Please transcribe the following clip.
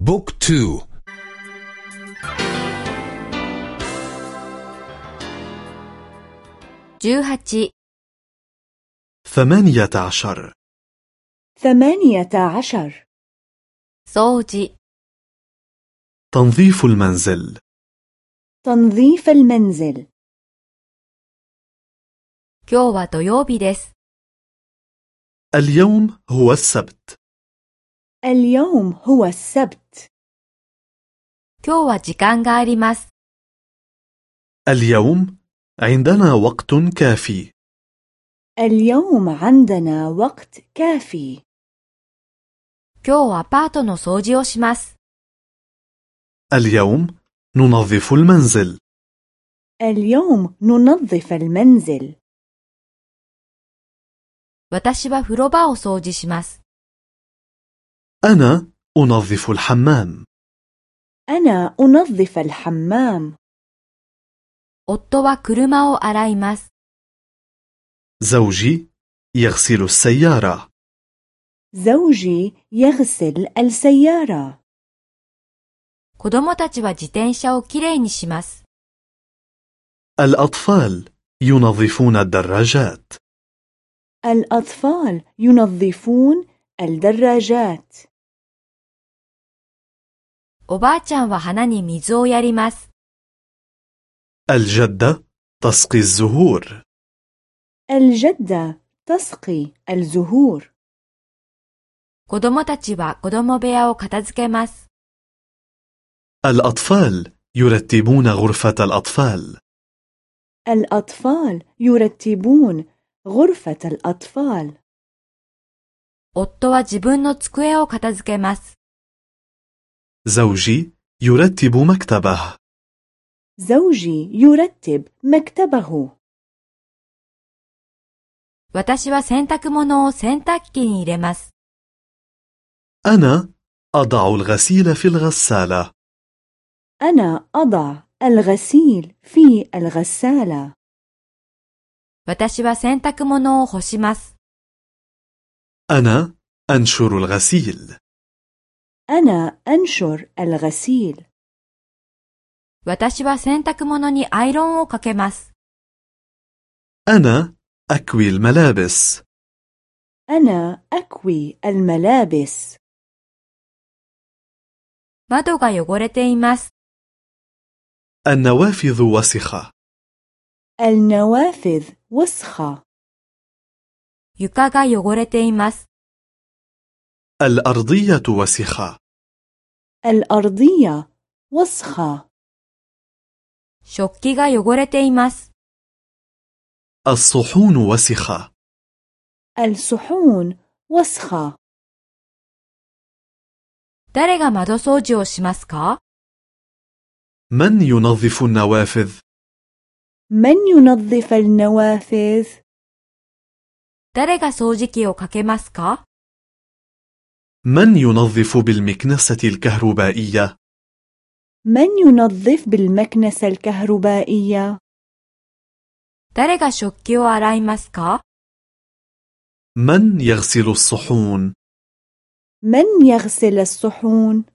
بوك تو. جوهاتي ثمانية عشر. ثمانية عشر. صوتي. تنظيف المنزل. تنظيف المنزل. اليوم هو السبت. اليوم هو السبت 今日は時間があります。 اليوم عندنا وقت كافي اليوم عندنا وقت كافي 今日アパートの掃除をします。 اليوم ننظف المنزل اليوم ننظف المنزل 私は風呂場を掃除します。 أنا أنظف الحمام أنا أنظف الحمام 夫は車を洗います。 زوجي يغسل السيارة زوجي يغسل السيارة 子供たちは自転車をきれいにします。 الأطفال ينظفون الدراجات الأطفال ينظفون الدراجات おばあちゃんは花に水をやります。 الجدة تسقي الزهور الجدة تسقي الزهور 子供たちは子供部屋を片付けます。 الأطفال يرتبون غرفة الأطفال الأطفال يرتبون غرفة الأطفال 夫は自分の机を片付けます。 زوجي يرتب مكتبه زوجي يرتب مكتبه 私は洗濯物を洗濯機に入れます。 أنا أضع الغسيل في الغسالة أنا أضع الغسيل في الغسالة 私は洗濯物を干します。 أنا أنشر الغسيل أنا أنشر الغسيل 私は洗濯物にアイロンをかけます。 أنا أكوي الملابس أنا أكوي الملابس 窓が汚れています。 النوافذ وسخة النوافذ وسخة 床が汚れています。 الأرضية وسخة الأرضية وسخة 食器が汚れています。 الصحون وسخة الصحون وسخة 誰が窓掃除をしますか من ينظف النوافذ؟ من ينظف النوافذ 誰が掃除機をかけますか من ينظف بالمكنسة الكهربائية؟ من ينظف بالمكنسة الكهربائية 誰が食器を洗いますか من يغسل الصحون؟ من يغسل الصحون